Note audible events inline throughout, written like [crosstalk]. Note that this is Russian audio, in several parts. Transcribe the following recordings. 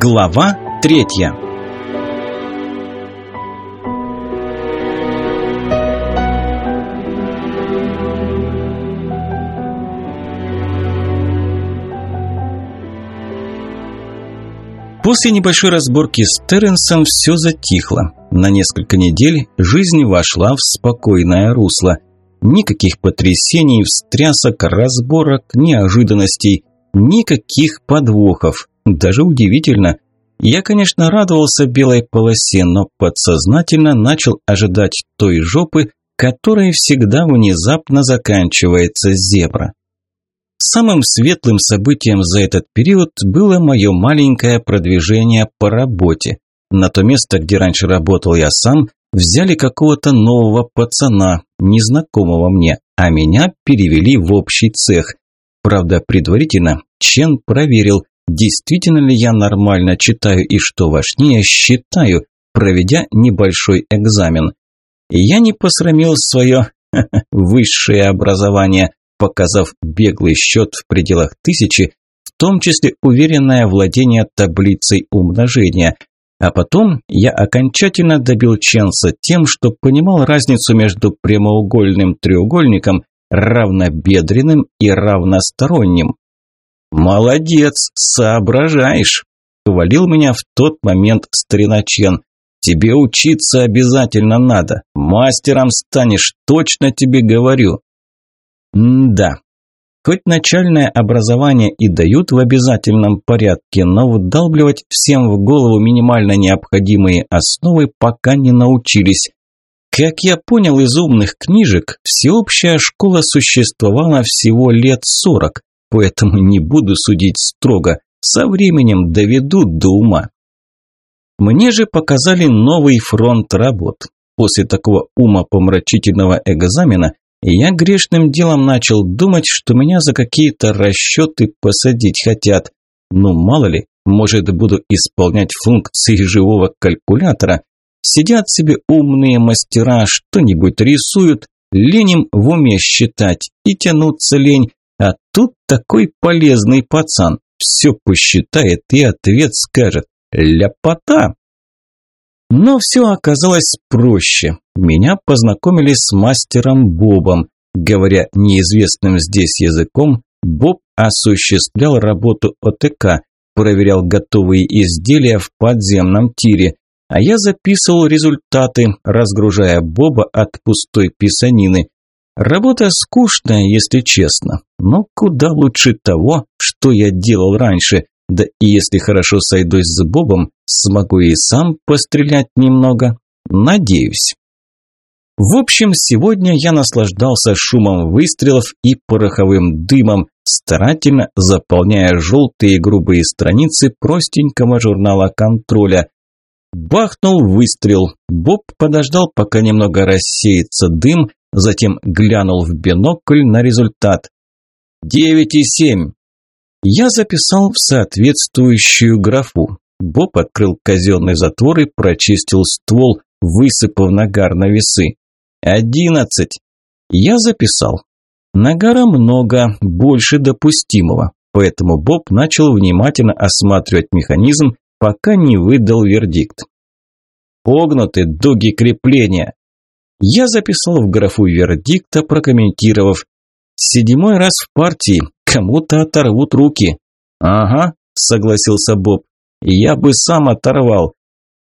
Глава третья После небольшой разборки с Терренсом все затихло. На несколько недель жизнь вошла в спокойное русло. Никаких потрясений, встрясок, разборок, неожиданностей, никаких подвохов. Даже удивительно. Я, конечно, радовался белой полосе, но подсознательно начал ожидать той жопы, которой всегда внезапно заканчивается зебра. Самым светлым событием за этот период было мое маленькое продвижение по работе. На то место, где раньше работал я сам, взяли какого-то нового пацана, незнакомого мне, а меня перевели в общий цех. Правда, предварительно Чен проверил, действительно ли я нормально читаю и, что важнее, считаю, проведя небольшой экзамен. Я не посрамил свое [laughs] высшее образование, показав беглый счет в пределах тысячи, в том числе уверенное владение таблицей умножения. А потом я окончательно добил Ченса тем, что понимал разницу между прямоугольным треугольником, равнобедренным и равносторонним. «Молодец, соображаешь!» – хвалил меня в тот момент старина Чен. «Тебе учиться обязательно надо. Мастером станешь, точно тебе говорю». М-да. Хоть начальное образование и дают в обязательном порядке, но вдалбливать всем в голову минимально необходимые основы пока не научились. Как я понял из умных книжек, всеобщая школа существовала всего лет сорок, поэтому не буду судить строго, со временем доведу до ума. Мне же показали новый фронт работ. После такого умопомрачительного экзамена я грешным делом начал думать, что меня за какие-то расчеты посадить хотят. Ну, мало ли, может, буду исполнять функции живого калькулятора. Сидят себе умные мастера, что-нибудь рисуют, леним в уме считать и тянуться лень. А тут такой полезный пацан, все посчитает и ответ скажет. Ляпота! Но все оказалось проще. Меня познакомили с мастером Бобом. Говоря неизвестным здесь языком, Боб осуществлял работу ОТК, проверял готовые изделия в подземном тире, а я записывал результаты, разгружая Боба от пустой писанины. Работа скучная, если честно, но куда лучше того, что я делал раньше, да и если хорошо сойдусь с Бобом, смогу и сам пострелять немного. Надеюсь. В общем, сегодня я наслаждался шумом выстрелов и пороховым дымом, старательно заполняя желтые грубые страницы простенького журнала контроля. Бахнул выстрел. Боб подождал, пока немного рассеется дым, затем глянул в бинокль на результат. «Девять и семь». Я записал в соответствующую графу. Боб открыл казенный затвор и прочистил ствол, высыпав нагар на весы. «Одиннадцать!» Я записал. Нагара много, больше допустимого, поэтому Боб начал внимательно осматривать механизм, пока не выдал вердикт. «Погнуты дуги крепления!» Я записал в графу вердикта, прокомментировав. «Седьмой раз в партии, Кому-то оторвут руки. Ага, согласился Боб. Я бы сам оторвал.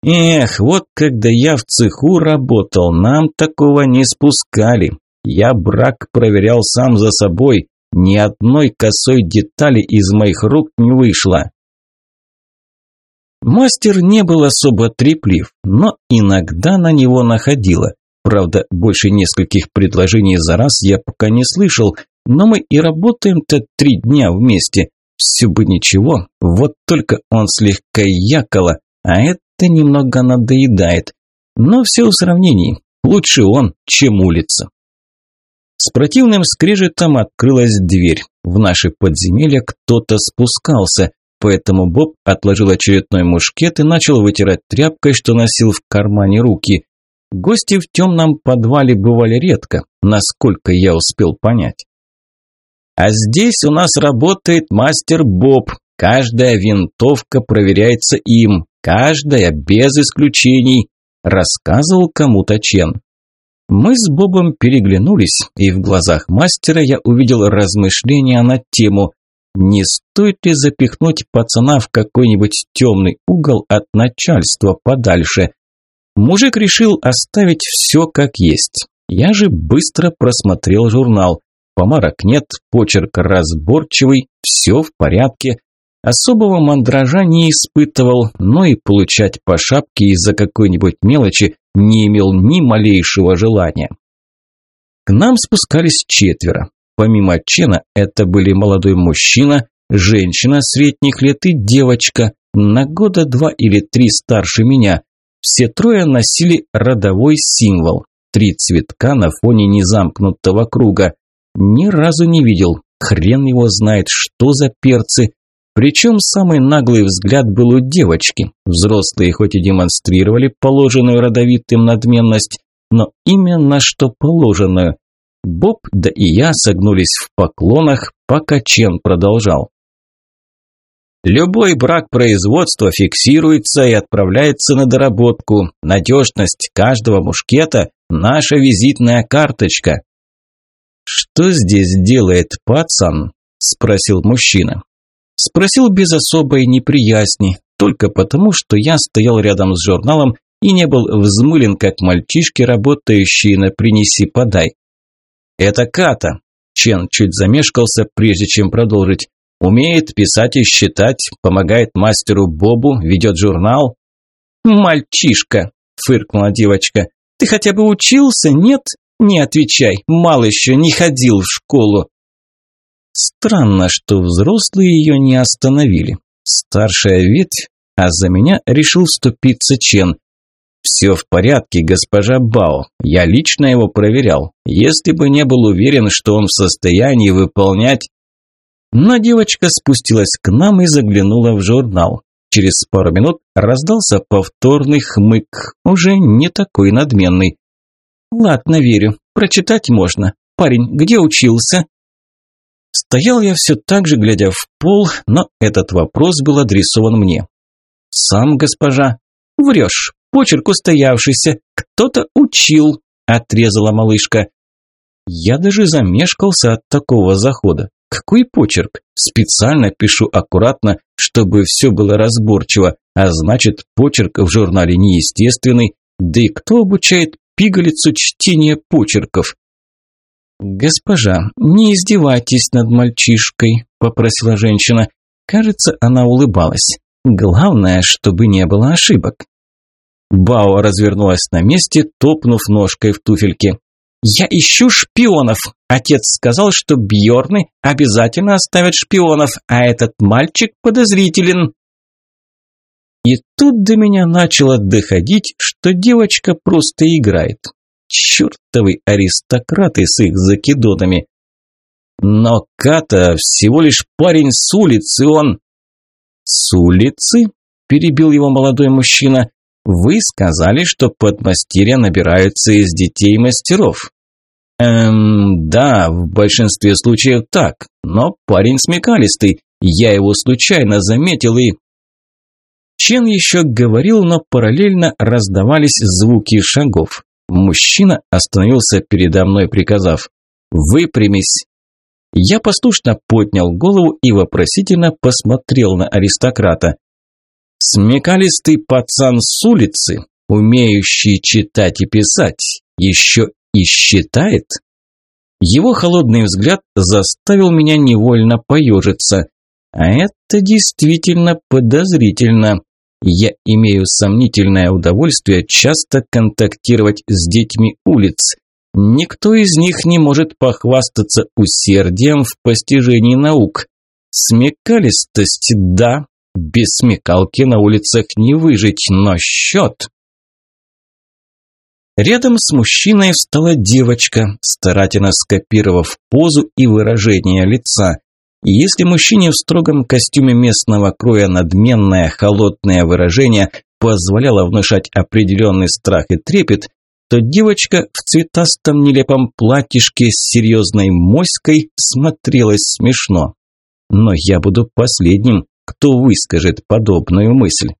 Эх, вот когда я в цеху работал, нам такого не спускали. Я брак проверял сам за собой. Ни одной косой детали из моих рук не вышло. Мастер не был особо треплив, но иногда на него находило. Правда, больше нескольких предложений за раз я пока не слышал, но мы и работаем-то три дня вместе. Все бы ничего, вот только он слегка якало, а это немного надоедает. Но все в сравнении. Лучше он, чем улица. С противным скрежетом открылась дверь. В наше подземелье кто-то спускался, поэтому Боб отложил очередной мушкет и начал вытирать тряпкой, что носил в кармане руки. Гости в темном подвале бывали редко, насколько я успел понять. А здесь у нас работает мастер Боб, Каждая винтовка проверяется им, каждая без исключений, рассказывал кому-то Чен. Мы с Бобом переглянулись, и в глазах мастера я увидел размышления на тему не стоит ли запихнуть пацана в какой-нибудь темный угол от начальства подальше. Мужик решил оставить все как есть. Я же быстро просмотрел журнал. Помарок нет, почерк разборчивый, все в порядке. Особого мандража не испытывал, но и получать по шапке из-за какой-нибудь мелочи не имел ни малейшего желания. К нам спускались четверо. Помимо Чена, это были молодой мужчина, женщина средних лет и девочка, на года два или три старше меня. Все трое носили родовой символ. Три цветка на фоне незамкнутого круга. Ни разу не видел. Хрен его знает, что за перцы. Причем самый наглый взгляд был у девочки. Взрослые хоть и демонстрировали положенную родовитым надменность, но именно что положенную. Боб, да и я согнулись в поклонах, пока Чен продолжал. Любой брак производства фиксируется и отправляется на доработку. Надежность каждого мушкета – наша визитная карточка. «Что здесь делает пацан?» – спросил мужчина. Спросил без особой неприязни, только потому, что я стоял рядом с журналом и не был взмылен, как мальчишки, работающие на «принеси-подай». «Это Ката!» Чен чуть замешкался, прежде чем продолжить. «Умеет писать и считать, помогает мастеру Бобу, ведет журнал». «Мальчишка!» – фыркнула девочка. «Ты хотя бы учился, нет? Не отвечай, мал еще не ходил в школу». Странно, что взрослые ее не остановили. Старшая ветвь, а за меня решил вступиться Чен. «Все в порядке, госпожа Бао. Я лично его проверял. Если бы не был уверен, что он в состоянии выполнять...» Но девочка спустилась к нам и заглянула в журнал. Через пару минут раздался повторный хмык, уже не такой надменный. «Ладно, верю. Прочитать можно. Парень, где учился?» Стоял я все так же, глядя в пол, но этот вопрос был адресован мне. «Сам, госпожа?» «Врешь почерк устоявшийся, кто-то учил», – отрезала малышка. Я даже замешкался от такого захода. Какой почерк? Специально пишу аккуратно, чтобы все было разборчиво, а значит, почерк в журнале неестественный. Да и кто обучает пигалицу чтения почерков? «Госпожа, не издевайтесь над мальчишкой», – попросила женщина. Кажется, она улыбалась. «Главное, чтобы не было ошибок». Бао развернулась на месте, топнув ножкой в туфельке. «Я ищу шпионов. Отец сказал, что Бьорны обязательно оставят шпионов, а этот мальчик подозрителен». И тут до меня начало доходить, что девочка просто играет. Чертовы аристократы с их закидонами. Но Ката всего лишь парень с улицы, он... «С улицы?» – перебил его молодой мужчина. Вы сказали, что подмастерья набираются из детей мастеров. Эм, да, в большинстве случаев так, но парень смекалистый, я его случайно заметил и... Чен еще говорил, но параллельно раздавались звуки шагов. Мужчина остановился передо мной, приказав «Выпрямись». Я послушно поднял голову и вопросительно посмотрел на аристократа. Смекалистый пацан с улицы, умеющий читать и писать, еще и считает? Его холодный взгляд заставил меня невольно поежиться. А это действительно подозрительно. Я имею сомнительное удовольствие часто контактировать с детьми улиц. Никто из них не может похвастаться усердием в постижении наук. Смекалистость – да, без смекалки на улицах не выжить, но счет... Рядом с мужчиной встала девочка, старательно скопировав позу и выражение лица. И если мужчине в строгом костюме местного кроя надменное, холодное выражение позволяло внушать определенный страх и трепет, то девочка в цветастом нелепом платьишке с серьезной моськой смотрелась смешно. Но я буду последним, кто выскажет подобную мысль.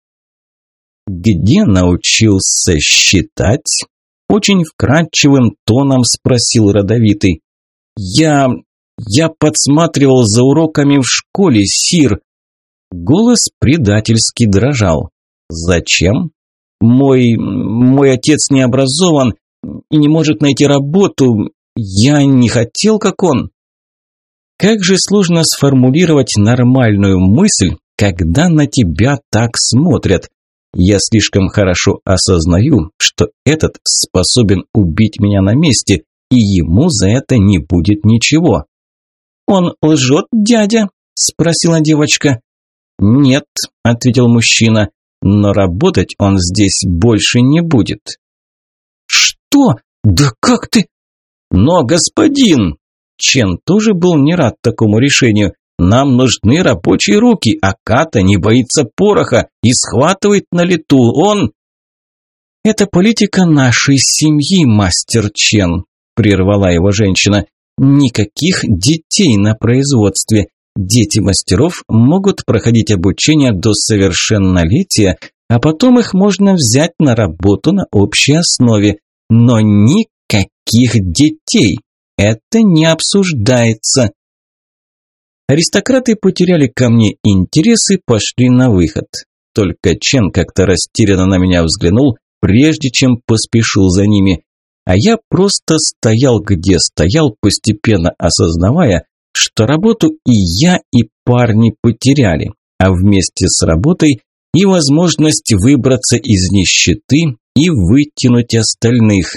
«Где научился считать?» Очень вкрадчивым тоном спросил родовитый. «Я... я подсматривал за уроками в школе, Сир». Голос предательски дрожал. «Зачем?» «Мой... мой отец не образован и не может найти работу. Я не хотел, как он». Как же сложно сформулировать нормальную мысль, когда на тебя так смотрят. Я слишком хорошо осознаю, что этот способен убить меня на месте, и ему за это не будет ничего. «Он лжет, дядя?» – спросила девочка. «Нет», – ответил мужчина, – «но работать он здесь больше не будет». «Что? Да как ты?» «Но, господин!» Чен тоже был не рад такому решению. Нам нужны рабочие руки, а Ката не боится пороха и схватывает на лету. Он... Это политика нашей семьи, мастер Чен, прервала его женщина. Никаких детей на производстве. Дети мастеров могут проходить обучение до совершеннолетия, а потом их можно взять на работу на общей основе. Но никаких детей. Это не обсуждается. Аристократы потеряли ко мне интерес и пошли на выход. Только Чен как-то растерянно на меня взглянул, прежде чем поспешил за ними. А я просто стоял, где стоял, постепенно осознавая, что работу и я, и парни потеряли, а вместе с работой и возможность выбраться из нищеты и вытянуть остальных.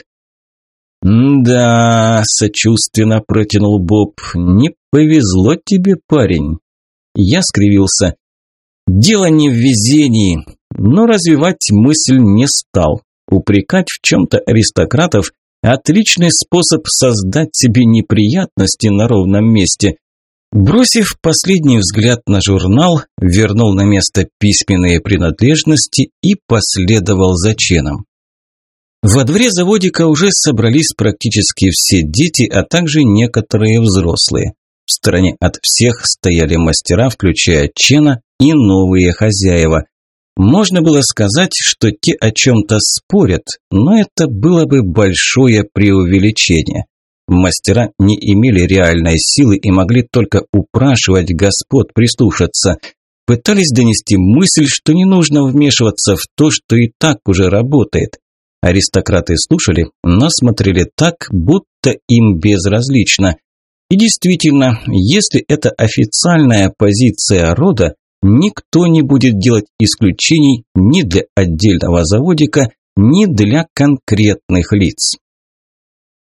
«Да», – сочувственно протянул Боб, – «не повезло тебе, парень». Я скривился. «Дело не в везении», но развивать мысль не стал. Упрекать в чем-то аристократов – отличный способ создать себе неприятности на ровном месте. Бросив последний взгляд на журнал, вернул на место письменные принадлежности и последовал за Ченом. Во дворе заводика уже собрались практически все дети, а также некоторые взрослые. В стороне от всех стояли мастера, включая Чена и новые хозяева. Можно было сказать, что те о чем-то спорят, но это было бы большое преувеличение. Мастера не имели реальной силы и могли только упрашивать господ прислушаться. Пытались донести мысль, что не нужно вмешиваться в то, что и так уже работает. Аристократы слушали, но смотрели так, будто им безразлично. И действительно, если это официальная позиция рода, никто не будет делать исключений ни для отдельного заводика, ни для конкретных лиц.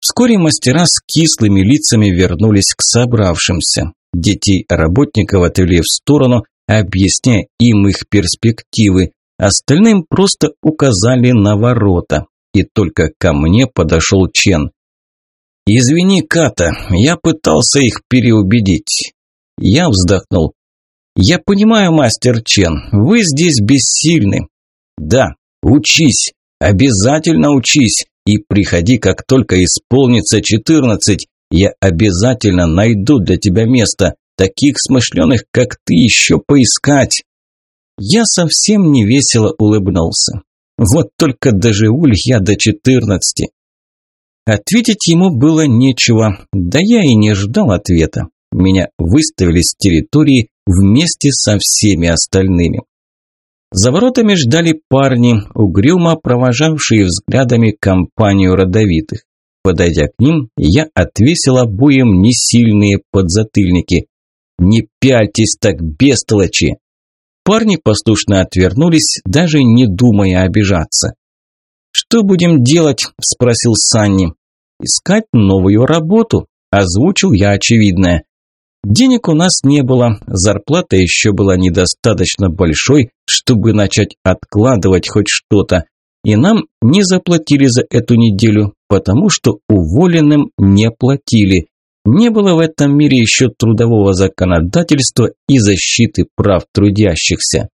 Вскоре мастера с кислыми лицами вернулись к собравшимся. Детей работников отвели в сторону, объясняя им их перспективы, Остальным просто указали на ворота. И только ко мне подошел Чен. «Извини, Ката, я пытался их переубедить». Я вздохнул. «Я понимаю, мастер Чен, вы здесь бессильны». «Да, учись, обязательно учись, и приходи, как только исполнится четырнадцать. Я обязательно найду для тебя место, таких смышленых, как ты, еще поискать». Я совсем невесело улыбнулся. Вот только доживу ли я до четырнадцати? Ответить ему было нечего, да я и не ждал ответа. Меня выставили с территории вместе со всеми остальными. За воротами ждали парни, угрюмо провожавшие взглядами компанию родовитых. Подойдя к ним, я отвесил обоим несильные подзатыльники. «Не пяльтесь так, бестолочи!» Парни послушно отвернулись, даже не думая обижаться. «Что будем делать?» – спросил Санни. «Искать новую работу», – озвучил я очевидное. Денег у нас не было, зарплата еще была недостаточно большой, чтобы начать откладывать хоть что-то, и нам не заплатили за эту неделю, потому что уволенным не платили. Не было в этом мире еще трудового законодательства и защиты прав трудящихся.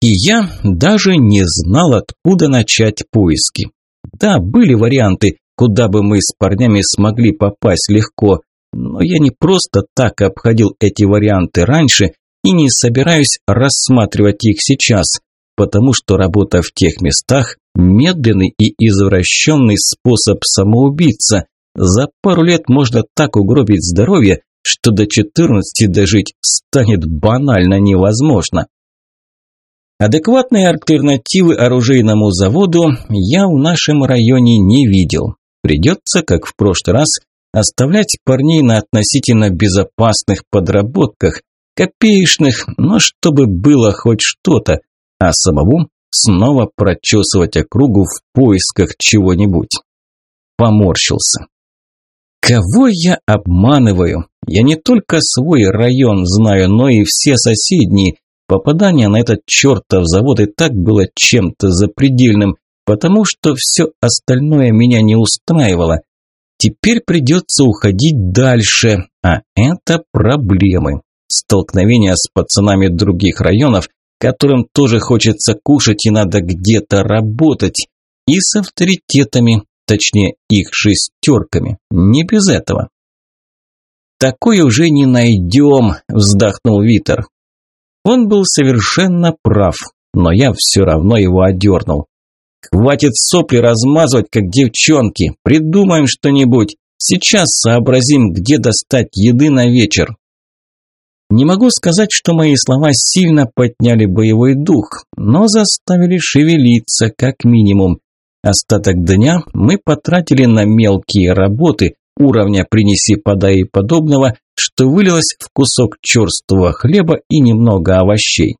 И я даже не знал, откуда начать поиски. Да, были варианты, куда бы мы с парнями смогли попасть легко, но я не просто так обходил эти варианты раньше, и не собираюсь рассматривать их сейчас, потому что работа в тех местах – медленный и извращенный способ самоубийца. За пару лет можно так угробить здоровье, что до 14 дожить станет банально невозможно. Адекватной альтернативы оружейному заводу я в нашем районе не видел. Придется, как в прошлый раз, оставлять парней на относительно безопасных подработках, копеечных, но чтобы было хоть что-то, а самому снова прочесывать округу в поисках чего-нибудь. Поморщился. Кого я обманываю? Я не только свой район знаю, но и все соседние, Попадание на этот чертов завод и так было чем-то запредельным, потому что все остальное меня не устраивало. Теперь придется уходить дальше, а это проблемы. Столкновения с пацанами других районов, которым тоже хочется кушать и надо где-то работать, и с авторитетами, точнее их шестерками, не без этого. «Такое уже не найдем», – вздохнул Витер. Он был совершенно прав, но я все равно его одернул. «Хватит сопли размазывать, как девчонки. Придумаем что-нибудь. Сейчас сообразим, где достать еды на вечер». Не могу сказать, что мои слова сильно подняли боевой дух, но заставили шевелиться, как минимум. Остаток дня мы потратили на мелкие работы, уровня «принеси, подай» и подобного, что вылилось в кусок черствого хлеба и немного овощей.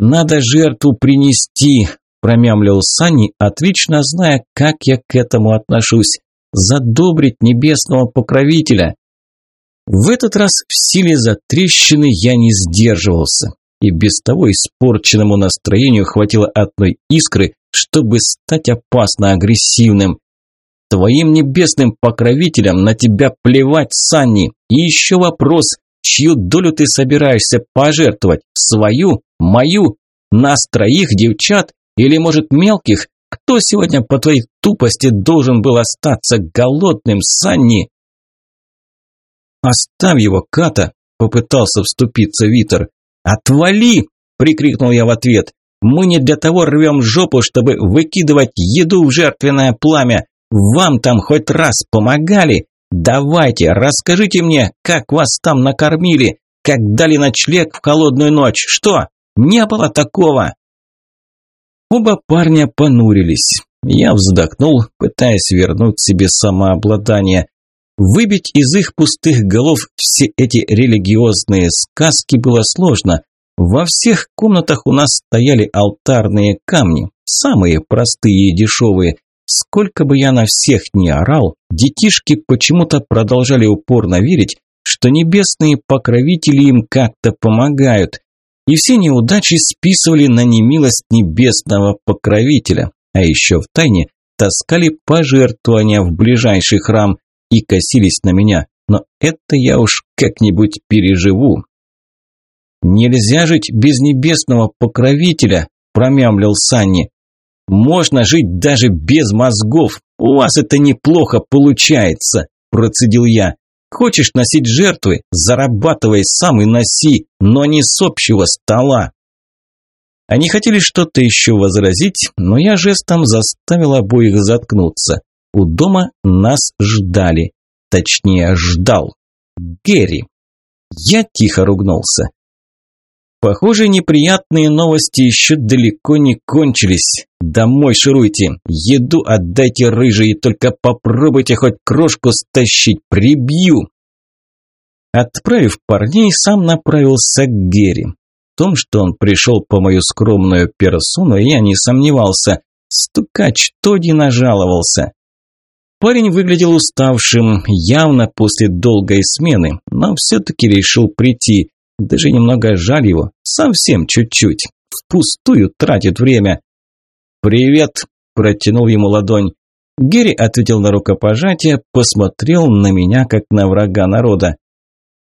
«Надо жертву принести», – промямлил Сани, отлично зная, как я к этому отношусь. «Задобрить небесного покровителя». В этот раз в силе затрещины я не сдерживался, и без того испорченному настроению хватило одной искры, чтобы стать опасно агрессивным. Твоим небесным покровителям на тебя плевать, Санни. И еще вопрос, чью долю ты собираешься пожертвовать? Свою? Мою? Нас троих девчат? Или, может, мелких? Кто сегодня по твоей тупости должен был остаться голодным, Санни? «Оставь его, Ката!» – попытался вступиться Витер. «Отвали!» – прикрикнул я в ответ. «Мы не для того рвем жопу, чтобы выкидывать еду в жертвенное пламя. Вам там хоть раз помогали? Давайте, расскажите мне, как вас там накормили, как дали ночлег в холодную ночь. Что? Не было такого. Оба парня понурились. Я вздохнул, пытаясь вернуть себе самообладание. Выбить из их пустых голов все эти религиозные сказки было сложно. Во всех комнатах у нас стояли алтарные камни, самые простые и дешевые. Сколько бы я на всех ни орал, детишки почему-то продолжали упорно верить, что небесные покровители им как-то помогают. И все неудачи списывали на немилость небесного покровителя, а еще в тайне таскали пожертвования в ближайший храм и косились на меня, но это я уж как-нибудь переживу. «Нельзя жить без небесного покровителя», – промямлил Санни. Можно жить даже без мозгов. У вас это неплохо получается, процедил я. Хочешь носить жертвы, зарабатывай сам и носи, но не с общего стола. Они хотели что-то еще возразить, но я жестом заставил обоих заткнуться. У дома нас ждали. Точнее, ждал. Герри. Я тихо ругнулся. Похоже, неприятные новости еще далеко не кончились. Домой шируйте, еду отдайте рыжие, только попробуйте хоть крошку стащить, прибью. Отправив парней, сам направился к Герри. В том, что он пришел по мою скромную персону, я не сомневался. Стукач Тоди нажаловался. Парень выглядел уставшим, явно после долгой смены, но все-таки решил прийти. Даже немного жаль его, совсем чуть-чуть. Впустую тратит время. «Привет!» – протянул ему ладонь. Герри ответил на рукопожатие, посмотрел на меня, как на врага народа.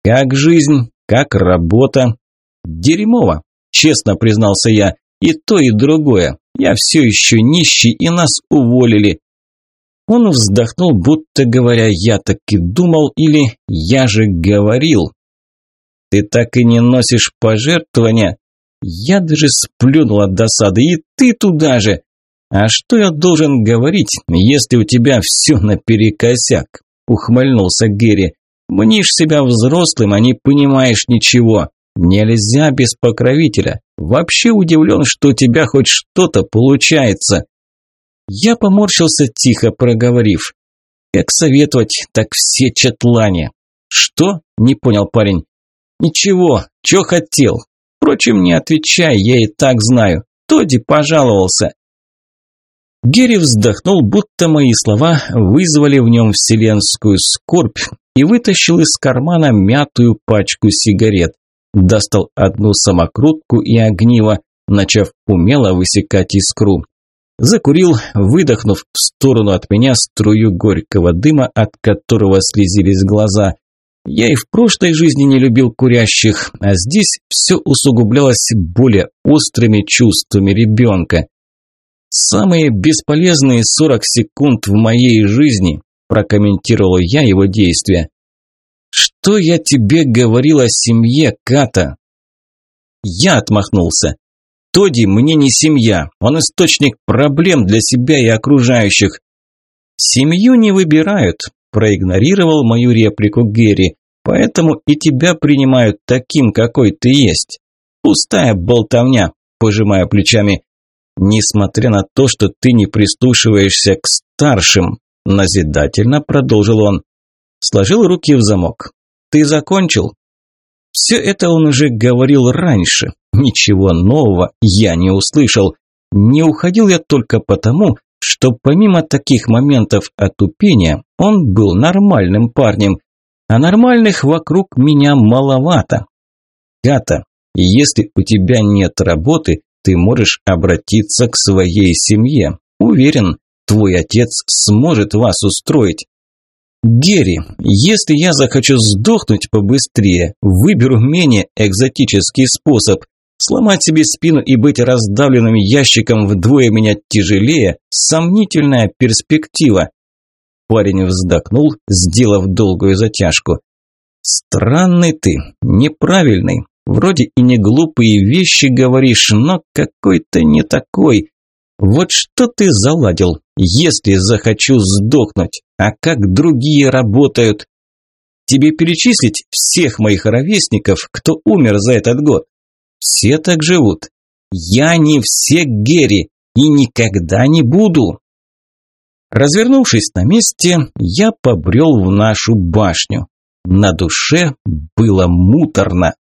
«Как жизнь? Как работа?» «Дерьмово!» – честно признался я. «И то, и другое. Я все еще нищий, и нас уволили». Он вздохнул, будто говоря, я так и думал, или я же говорил. Ты так и не носишь пожертвования. Я даже сплюнул от досады, и ты туда же. А что я должен говорить, если у тебя все наперекосяк? Ухмыльнулся Герри. Мнишь себя взрослым, а не понимаешь ничего. Нельзя без покровителя. Вообще удивлен, что у тебя хоть что-то получается. Я поморщился, тихо проговорив. Как советовать, так все четлане. Что? Не понял парень. Ничего, чё хотел. Впрочем, не отвечай, я и так знаю. Тоди пожаловался. Герри вздохнул, будто мои слова вызвали в нем вселенскую скорбь и вытащил из кармана мятую пачку сигарет. Достал одну самокрутку и огниво, начав умело высекать искру. Закурил, выдохнув в сторону от меня струю горького дыма, от которого слезились глаза. Я и в прошлой жизни не любил курящих, а здесь все усугублялось более острыми чувствами ребенка. «Самые бесполезные 40 секунд в моей жизни», – прокомментировал я его действия. «Что я тебе говорил о семье, Ката?» Я отмахнулся. Тоди мне не семья, он источник проблем для себя и окружающих. Семью не выбирают, проигнорировал мою реплику Герри, поэтому и тебя принимают таким, какой ты есть. Пустая болтовня, пожимая плечами. Несмотря на то, что ты не прислушиваешься к старшим, назидательно продолжил он. Сложил руки в замок. Ты закончил? Все это он уже говорил раньше. Ничего нового я не услышал. Не уходил я только потому, что помимо таких моментов отупения, он был нормальным парнем. А нормальных вокруг меня маловато. Гата, если у тебя нет работы, ты можешь обратиться к своей семье. Уверен, твой отец сможет вас устроить. Герри, если я захочу сдохнуть побыстрее, выберу менее экзотический способ. Сломать себе спину и быть раздавленным ящиком вдвое меня тяжелее – сомнительная перспектива. Парень вздохнул, сделав долгую затяжку. Странный ты, неправильный. Вроде и не глупые вещи говоришь, но какой-то не такой. Вот что ты заладил, если захочу сдохнуть, а как другие работают? Тебе перечислить всех моих ровесников, кто умер за этот год? Все так живут. Я не все Герри и никогда не буду. Развернувшись на месте, я побрел в нашу башню. На душе было муторно.